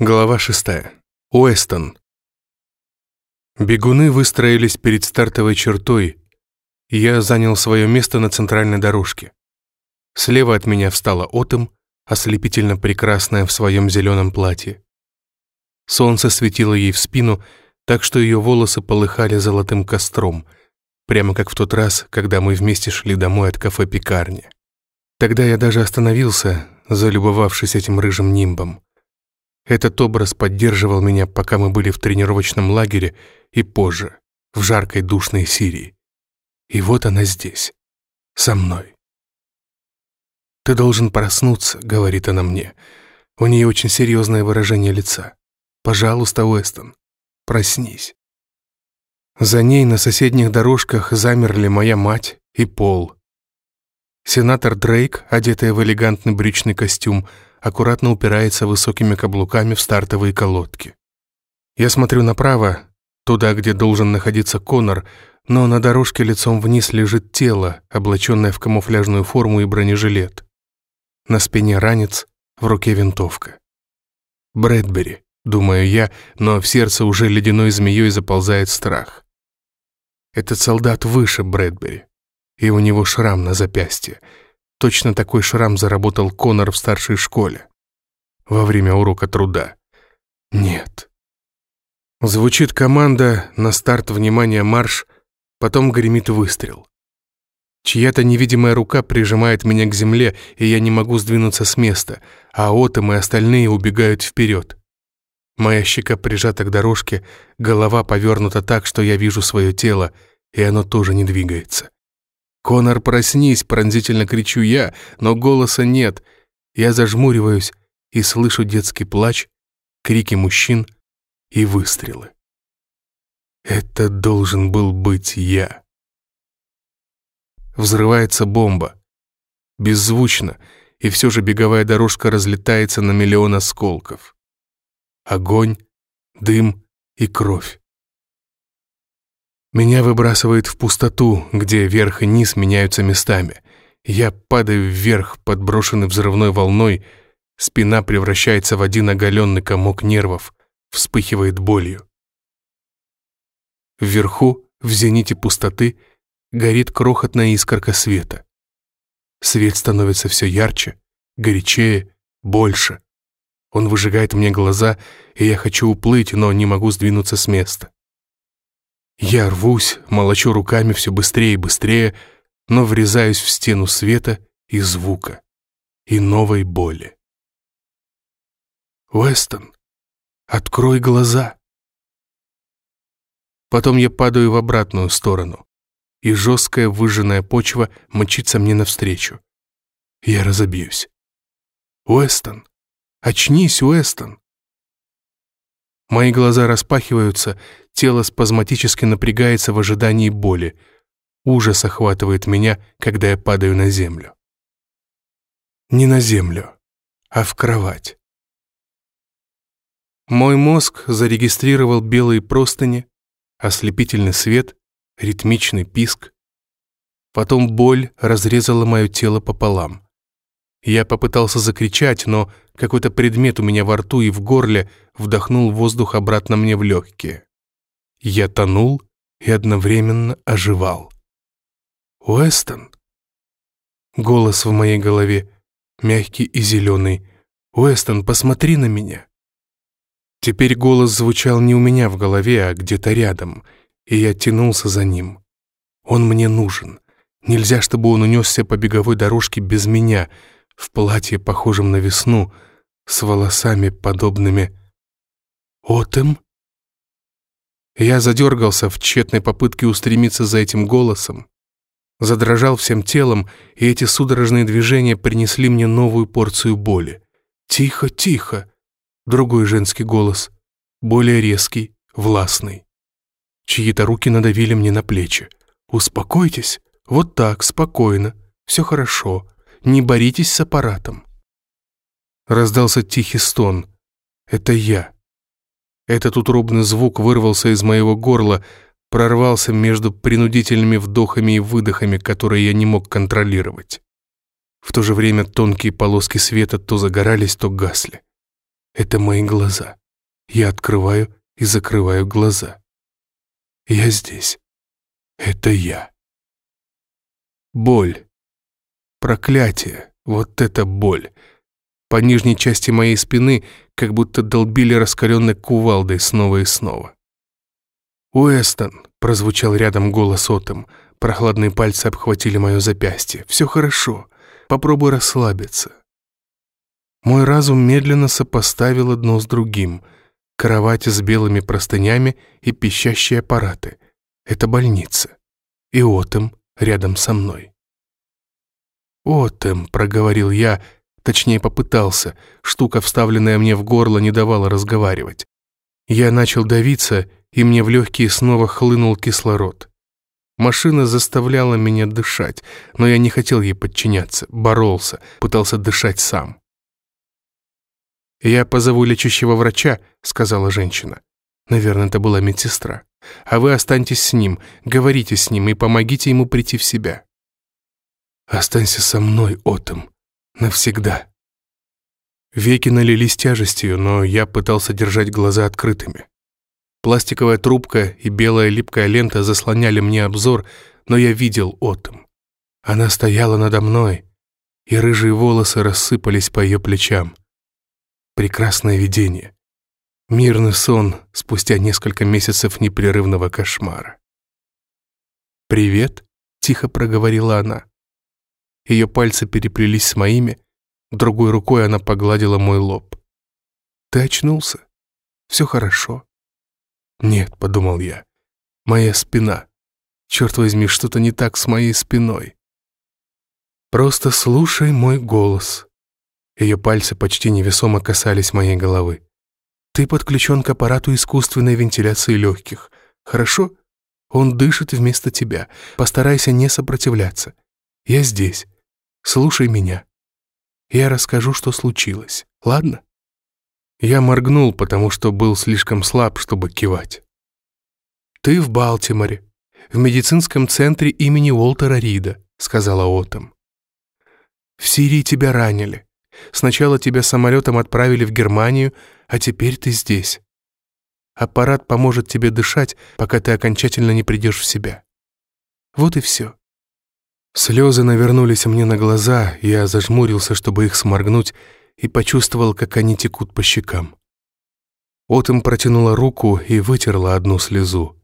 Глава шестая. Уэстон. Бегуны выстроились перед стартовой чертой, я занял свое место на центральной дорожке. Слева от меня встала Отом, ослепительно прекрасная в своем зеленом платье. Солнце светило ей в спину, так что ее волосы полыхали золотым костром, прямо как в тот раз, когда мы вместе шли домой от кафе-пекарни. Тогда я даже остановился, залюбовавшись этим рыжим нимбом. Этот образ поддерживал меня, пока мы были в тренировочном лагере и позже, в жаркой душной Сирии. И вот она здесь, со мной. «Ты должен проснуться», — говорит она мне. У нее очень серьезное выражение лица. «Пожалуйста, Уэстон, проснись». За ней на соседних дорожках замерли моя мать и Пол. Сенатор Дрейк, одетая в элегантный брючный костюм, аккуратно упирается высокими каблуками в стартовые колодки. Я смотрю направо, туда, где должен находиться Конор, но на дорожке лицом вниз лежит тело, облаченное в камуфляжную форму и бронежилет. На спине ранец, в руке винтовка. Брэдбери, думаю я, но в сердце уже ледяной змеей заползает страх. Этот солдат выше Брэдбери, и у него шрам на запястье — Точно такой шрам заработал Конор в старшей школе. Во время урока труда. Нет. Звучит команда «На старт, внимание, марш», потом гремит выстрел. Чья-то невидимая рука прижимает меня к земле, и я не могу сдвинуться с места, а Отом и остальные убегают вперед. Моя щека прижата к дорожке, голова повернута так, что я вижу свое тело, и оно тоже не двигается. «Конор, проснись!» — пронзительно кричу я, но голоса нет. Я зажмуриваюсь и слышу детский плач, крики мужчин и выстрелы. Это должен был быть я. Взрывается бомба. Беззвучно, и все же беговая дорожка разлетается на миллион осколков. Огонь, дым и кровь. Меня выбрасывает в пустоту, где верх и низ меняются местами. Я падаю вверх, подброшенный взрывной волной, спина превращается в один оголенный комок нервов, вспыхивает болью. Вверху, в зените пустоты, горит крохотная искорка света. Свет становится все ярче, горячее, больше. Он выжигает мне глаза, и я хочу уплыть, но не могу сдвинуться с места. Я рвусь, молочу руками все быстрее и быстрее, но врезаюсь в стену света и звука, и новой боли. Уэстон, открой глаза. Потом я падаю в обратную сторону, и жесткая выжженная почва мчится мне навстречу. Я разобьюсь. Уэстон, очнись, Уэстон. Мои глаза распахиваются, тело спазматически напрягается в ожидании боли. Ужас охватывает меня, когда я падаю на землю. Не на землю, а в кровать. Мой мозг зарегистрировал белые простыни, ослепительный свет, ритмичный писк. Потом боль разрезала мое тело пополам. Я попытался закричать, но какой-то предмет у меня во рту и в горле вдохнул воздух обратно мне в легкие. Я тонул и одновременно оживал. «Уэстон?» Голос в моей голове, мягкий и зеленый. «Уэстон, посмотри на меня!» Теперь голос звучал не у меня в голове, а где-то рядом, и я тянулся за ним. Он мне нужен. Нельзя, чтобы он унесся по беговой дорожке без меня — в платье, похожем на весну, с волосами, подобными Отем? Я задергался в тщетной попытке устремиться за этим голосом, задрожал всем телом, и эти судорожные движения принесли мне новую порцию боли. «Тихо, тихо!» Другой женский голос, более резкий, властный. Чьи-то руки надавили мне на плечи. «Успокойтесь, вот так, спокойно, все хорошо, не боритесь с аппаратом. Раздался тихий стон. Это я. Этот утробный звук вырвался из моего горла, прорвался между принудительными вдохами и выдохами, которые я не мог контролировать. В то же время тонкие полоски света то загорались, то гасли. Это мои глаза. Я открываю и закрываю глаза. Я здесь. Это я. Боль. Проклятие. Вот это боль. По нижней части моей спины как будто долбили раскаленной кувалдой снова и снова. «Уэстон!» — прозвучал рядом голос Отом. Прохладные пальцы обхватили мое запястье. «Все хорошо. Попробуй расслабиться». Мой разум медленно сопоставил одно с другим. Кровать с белыми простынями и пищащие аппараты. Это больница. И Отом рядом со мной. «Отом», — проговорил я, точнее попытался. Штука, вставленная мне в горло, не давала разговаривать. Я начал давиться, и мне в легкие снова хлынул кислород. Машина заставляла меня дышать, но я не хотел ей подчиняться, боролся, пытался дышать сам. «Я позову лечащего врача», — сказала женщина. Наверное, это была медсестра. «А вы останьтесь с ним, говорите с ним и помогите ему прийти в себя». «Останься со мной, Отом, навсегда». Веки налились тяжестью, но я пытался держать глаза открытыми. Пластиковая трубка и белая липкая лента заслоняли мне обзор, но я видел Отом. Она стояла надо мной, и рыжие волосы рассыпались по ее плечам. Прекрасное видение. Мирный сон спустя несколько месяцев непрерывного кошмара. «Привет», — тихо проговорила она. Ее пальцы переплелись с моими, другой рукой она погладила мой лоб. «Ты очнулся? Все хорошо?» «Нет», — подумал я, — «моя спина. Черт возьми, что-то не так с моей спиной». «Просто слушай мой голос». Ее пальцы почти невесомо касались моей головы. «Ты подключен к аппарату искусственной вентиляции легких. Хорошо? Он дышит вместо тебя. Постарайся не сопротивляться. Я здесь. Слушай меня. Я расскажу, что случилось. Ладно?» Я моргнул, потому что был слишком слаб, чтобы кивать. «Ты в Балтиморе, в медицинском центре имени Уолтера Рида», — сказала Отом. «В Сирии тебя ранили. Сначала тебя самолетом отправили в Германию, а теперь ты здесь. Аппарат поможет тебе дышать, пока ты окончательно не придешь в себя. Вот и все». Слезы навернулись мне на глаза, я зажмурился, чтобы их сморгнуть, и почувствовал, как они текут по щекам. Отом протянула руку и вытерла одну слезу.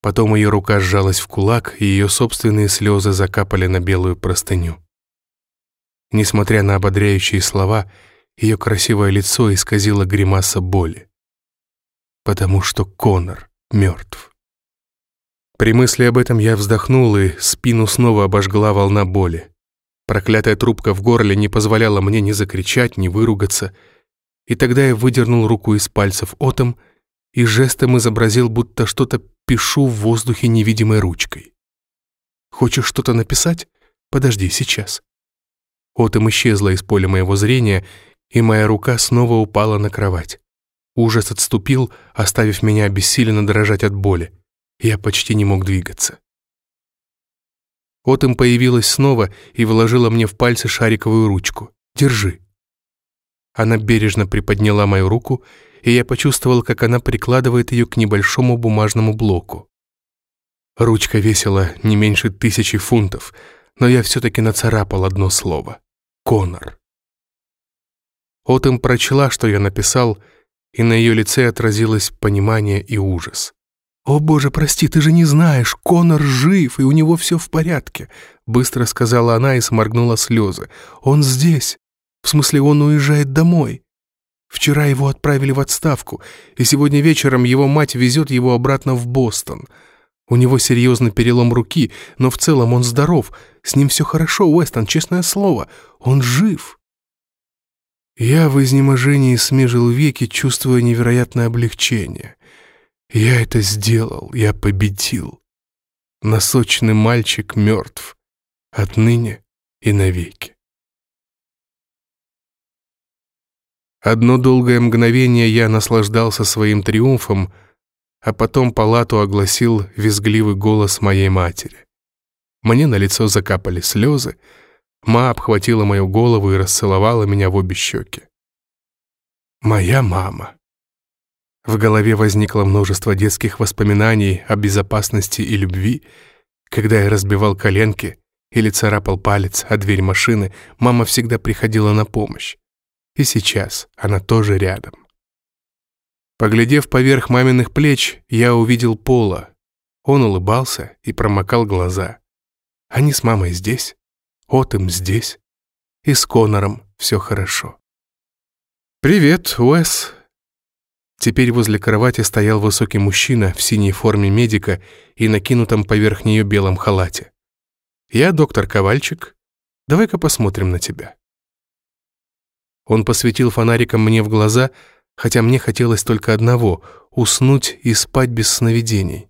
Потом ее рука сжалась в кулак, и ее собственные слезы закапали на белую простыню. Несмотря на ободряющие слова, ее красивое лицо исказило гримаса боли. Потому что Конор мертв. При мысли об этом я вздохнул, и спину снова обожгла волна боли. Проклятая трубка в горле не позволяла мне ни закричать, ни выругаться. И тогда я выдернул руку из пальцев Отом и жестом изобразил, будто что-то пишу в воздухе невидимой ручкой. «Хочешь что-то написать? Подожди, сейчас». Отом исчезла из поля моего зрения, и моя рука снова упала на кровать. Ужас отступил, оставив меня обессиленно дрожать от боли. Я почти не мог двигаться. Отом появилась снова и вложила мне в пальцы шариковую ручку. «Держи». Она бережно приподняла мою руку, и я почувствовал, как она прикладывает ее к небольшому бумажному блоку. Ручка весила не меньше тысячи фунтов, но я все-таки нацарапал одно слово — «Конор». Отом прочла, что я написал, и на ее лице отразилось понимание и ужас. «О, боже, прости, ты же не знаешь, Конор жив, и у него все в порядке», быстро сказала она и сморгнула слезы. «Он здесь. В смысле, он уезжает домой. Вчера его отправили в отставку, и сегодня вечером его мать везет его обратно в Бостон. У него серьезный перелом руки, но в целом он здоров. С ним все хорошо, Уэстон, честное слово. Он жив». Я в изнеможении смежил веки, чувствуя невероятное облегчение. Я это сделал, я победил. Носочный мальчик мертв. Отныне и навеки. Одно долгое мгновение я наслаждался своим триумфом, а потом палату огласил визгливый голос моей матери. Мне на лицо закапали слезы, ма обхватила мою голову и расцеловала меня в обе щеки. Моя мама. В голове возникло множество детских воспоминаний о безопасности и любви. Когда я разбивал коленки или царапал палец о дверь машины, мама всегда приходила на помощь. И сейчас она тоже рядом. Поглядев поверх маминых плеч, я увидел Пола. Он улыбался и промокал глаза. Они с мамой здесь, Отом здесь, и с Конором все хорошо. «Привет, Уэс», Теперь возле кровати стоял высокий мужчина в синей форме медика и накинутом поверх нее белом халате. «Я доктор Ковальчик. Давай-ка посмотрим на тебя». Он посветил фонариком мне в глаза, хотя мне хотелось только одного — уснуть и спать без сновидений.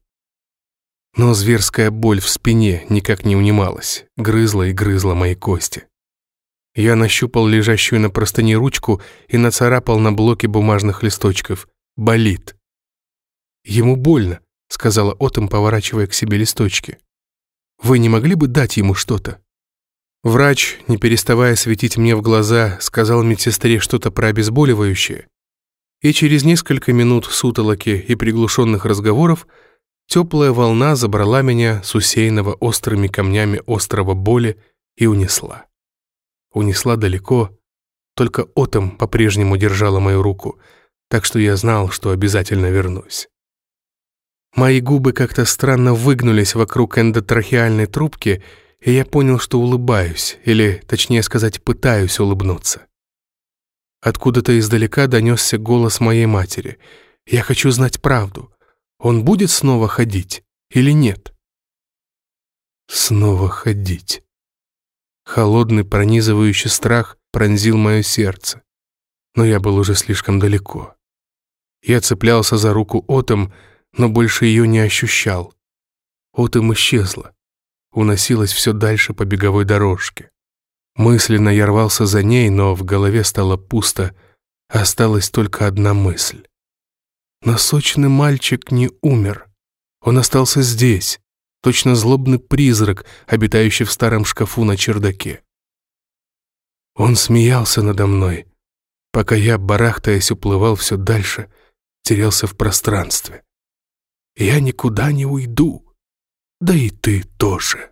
Но зверская боль в спине никак не унималась, грызла и грызла мои кости. Я нащупал лежащую на простыне ручку и нацарапал на блоке бумажных листочков болит». «Ему больно», — сказала Отом, поворачивая к себе листочки. «Вы не могли бы дать ему что-то?» Врач, не переставая светить мне в глаза, сказал медсестре что-то про обезболивающее, и через несколько минут сутолоки и приглушенных разговоров теплая волна забрала меня с усеянного острыми камнями острова боли и унесла. Унесла далеко, только Отом по-прежнему держала мою руку — так что я знал, что обязательно вернусь. Мои губы как-то странно выгнулись вокруг эндотрахеальной трубки, и я понял, что улыбаюсь, или, точнее сказать, пытаюсь улыбнуться. Откуда-то издалека донесся голос моей матери. «Я хочу знать правду. Он будет снова ходить или нет?» «Снова ходить». Холодный пронизывающий страх пронзил мое сердце, но я был уже слишком далеко. Я цеплялся за руку Отом, но больше ее не ощущал. Отом исчезла, уносилась все дальше по беговой дорожке. Мысленно я рвался за ней, но в голове стало пусто, осталась только одна мысль. Но сочный мальчик не умер. Он остался здесь, точно злобный призрак, обитающий в старом шкафу на чердаке. Он смеялся надо мной, пока я, барахтаясь, уплывал все дальше — терялся в пространстве. «Я никуда не уйду, да и ты тоже».